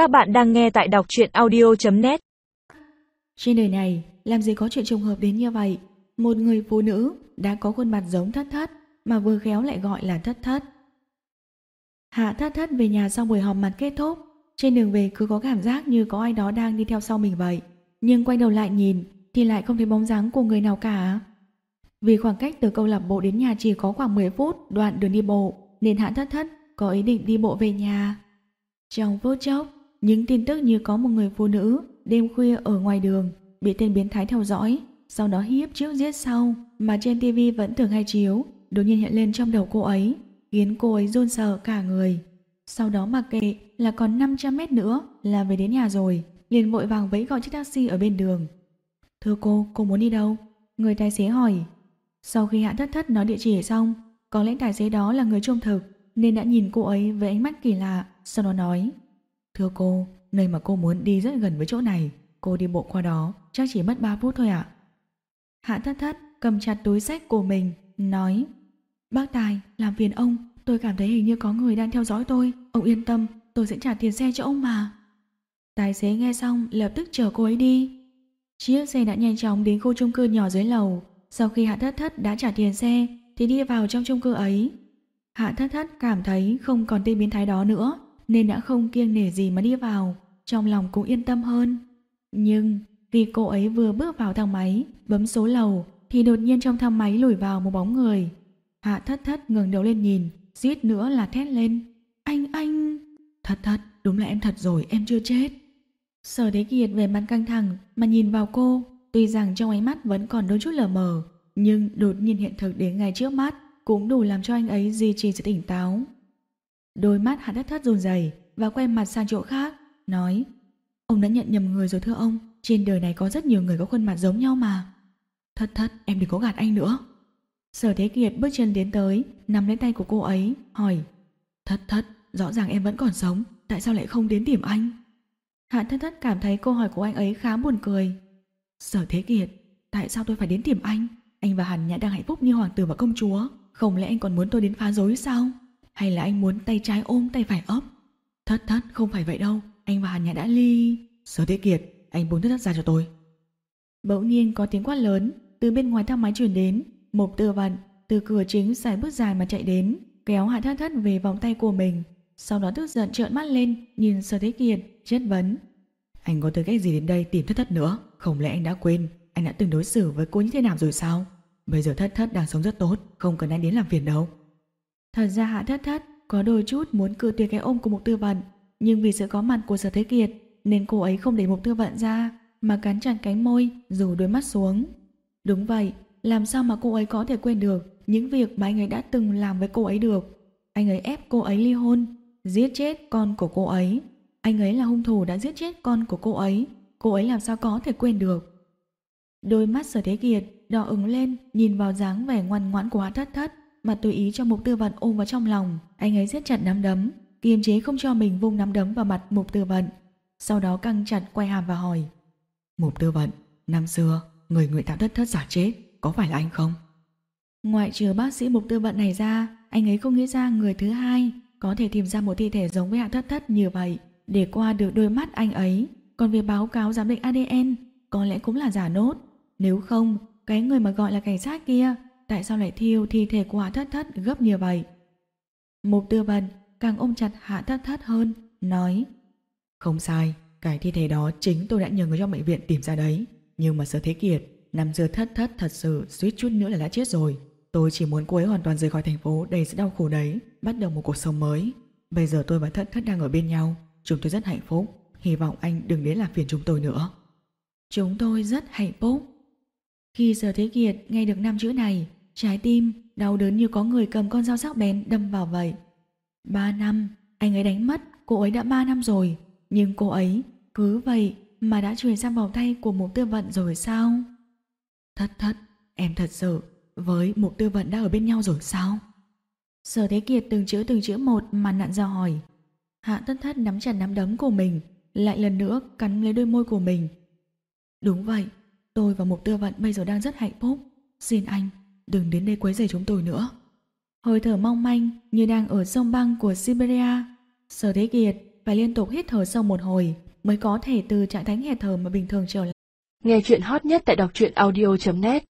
Các bạn đang nghe tại đọc truyện audio.net Trên đời này, làm gì có chuyện trùng hợp đến như vậy? Một người phụ nữ đã có khuôn mặt giống thất thất, mà vừa khéo lại gọi là thất thất. Hạ thất thất về nhà sau buổi họp mặt kết thúc. Trên đường về cứ có cảm giác như có ai đó đang đi theo sau mình vậy. Nhưng quay đầu lại nhìn, thì lại không thấy bóng dáng của người nào cả. Vì khoảng cách từ câu lạc bộ đến nhà chỉ có khoảng 10 phút đoạn đường đi bộ, nên Hạ thất thất có ý định đi bộ về nhà. Trong phút chốc, những tin tức như có một người phụ nữ đêm khuya ở ngoài đường bị tên biến thái theo dõi, sau đó hiếp trước giết sau mà trên tivi vẫn thường hay chiếu, đột nhiên hiện lên trong đầu cô ấy, khiến cô ấy run sợ cả người. Sau đó mặc kệ là còn 500 mét nữa là về đến nhà rồi, liền vội vàng vẫy gọi chiếc taxi ở bên đường. Thưa cô, cô muốn đi đâu? Người tài xế hỏi. Sau khi hạ thất thất nói địa chỉ xong, có lẽ tài xế đó là người trung thực nên đã nhìn cô ấy với ánh mắt kỳ lạ, sau đó nói Thưa cô, nơi mà cô muốn đi rất gần với chỗ này, cô đi bộ qua đó chắc chỉ mất 3 phút thôi ạ. Hạ thất thất cầm chặt túi sách của mình, nói Bác Tài, làm phiền ông, tôi cảm thấy hình như có người đang theo dõi tôi, ông yên tâm, tôi sẽ trả tiền xe cho ông mà. Tài xế nghe xong lập tức chở cô ấy đi. Chiếc xe đã nhanh chóng đến khu chung cư nhỏ dưới lầu, sau khi Hạ thất thất đã trả tiền xe thì đi vào trong chung cư ấy. Hạ thất thất cảm thấy không còn tên biến thái đó nữa nên đã không kiêng nể gì mà đi vào, trong lòng cũng yên tâm hơn. Nhưng khi cô ấy vừa bước vào thang máy, bấm số lầu thì đột nhiên trong thang máy lùi vào một bóng người. Hạ thất thất ngừng đầu lên nhìn, suýt nữa là thét lên. Anh anh! thất thất đúng là em thật rồi, em chưa chết. Sở Đế Kiệt về mặt căng thẳng mà nhìn vào cô, tuy rằng trong ánh mắt vẫn còn đôi chút lờ mờ, nhưng đột nhiên hiện thực đến ngay trước mắt cũng đủ làm cho anh ấy duy trì sự tỉnh táo. Đôi mắt hắn thất thất run rẩy và quay mặt sang chỗ khác, nói Ông đã nhận nhầm người rồi thưa ông, trên đời này có rất nhiều người có khuôn mặt giống nhau mà. Thất thất, em đừng có gạt anh nữa. Sở Thế Kiệt bước chân đến tới, nắm lấy tay của cô ấy, hỏi Thất thất, rõ ràng em vẫn còn sống, tại sao lại không đến tìm anh? Hạ thất thất cảm thấy câu hỏi của anh ấy khá buồn cười. Sở Thế Kiệt, tại sao tôi phải đến tìm anh? Anh và Hàn Nhã đang hạnh phúc như hoàng tử và công chúa. Không lẽ anh còn muốn tôi đến phá rối sao? Hay là anh muốn tay trái ôm tay phải ấp? Thất thất, không phải vậy đâu. Anh và Hàn Nhã đã ly... Sở Thế Kiệt, anh buông thất thất ra cho tôi. Bỗng nhiên có tiếng quát lớn từ bên ngoài thang máy truyền đến. Một tư vận từ cửa chính xài bước dài mà chạy đến, kéo Hạ Thất Thất về vòng tay của mình. Sau đó tức giận trợn mắt lên, nhìn Sở Thế Kiệt, chất vấn. Anh có tư cách gì đến đây tìm Thất Thất nữa? Không lẽ anh đã quên anh đã từng đối xử với cô như thế nào rồi sao? Bây giờ Thất Thất đang sống rất tốt, không cần anh đến làm phiền đâu. Thật ra Hạ Thất Thất có đôi chút muốn cự tuyệt cái ôm của Mục Tư Vận, nhưng vì sự có mặt của Sở Thế Kiệt nên cô ấy không để Mục Tư Vận ra mà cắn chặt cánh môi dù đôi mắt xuống. Đúng vậy, làm sao mà cô ấy có thể quên được những việc mà anh ấy đã từng làm với cô ấy được. Anh ấy ép cô ấy ly hôn, giết chết con của cô ấy. Anh ấy là hung thủ đã giết chết con của cô ấy. Cô ấy làm sao có thể quên được. Đôi mắt sở thế kiệt đỏ ứng lên nhìn vào dáng vẻ ngoan ngoãn của Hạ Thất Thất mà tùy ý cho Mục Tư Vận ôm vào trong lòng. Anh ấy siết chặt nắm đấm, kiềm chế không cho mình vung nắm đấm vào mặt Mục Tư Vận. Sau đó căng chặt quay hàm và hỏi. Mục Tư Vận, năm xưa, người người tạo thất thất giả chết, có phải là anh không? Ngoại trừ bác sĩ Mục Tư Vận này ra, anh ấy không nghĩ ra người thứ hai có thể tìm ra một thi thể giống với hạ thất thất như vậy để qua được đôi mắt anh ấy. Còn về báo cáo giám định ADN, có lẽ cũng là giả nốt. Nếu không, cái người mà gọi là cảnh sát kia tại sao lại thiêu thi thể của Hạ Thất Thất gấp như vậy? Mục Tư Bần càng ôm chặt Hạ Thất Thất hơn, nói Không sai, cái thi thể đó chính tôi đã nhờ người trong bệnh viện tìm ra đấy. Nhưng mà Sở Thế Kiệt, năm xưa Thất Thất thật sự suýt chút nữa là đã chết rồi. Tôi chỉ muốn cô ấy hoàn toàn rời khỏi thành phố đầy sự đau khổ đấy, bắt đầu một cuộc sống mới. Bây giờ tôi và Thất Thất đang ở bên nhau, chúng tôi rất hạnh phúc. Hy vọng anh đừng đến làm phiền chúng tôi nữa. Chúng tôi rất hạnh phúc. Khi Sở Thế Kiệt nghe được năm chữ này, Trái tim đau đớn như có người cầm con dao sắc bén đâm vào vậy. Ba năm, anh ấy đánh mất, cô ấy đã ba năm rồi. Nhưng cô ấy cứ vậy mà đã chuyển sang vào tay của một tư vận rồi sao? Thất thất, em thật sự với một tư vận đã ở bên nhau rồi sao? Sở Thế Kiệt từng chữ từng chữ một mà nặn ra hỏi. Hạ tất thất nắm chặt nắm đấm của mình, lại lần nữa cắn lấy đôi môi của mình. Đúng vậy, tôi và một tư vận bây giờ đang rất hạnh phúc. Xin anh, đừng đến đây quấy rầy chúng tôi nữa. Hơi thở mong manh như đang ở sông băng của Siberia. Sở Thế Kiệt phải liên tục hít thở sâu một hồi mới có thể từ trạng thái nghẹt thở mà bình thường trở lại. Nghe chuyện hot nhất tại đọc truyện audio.net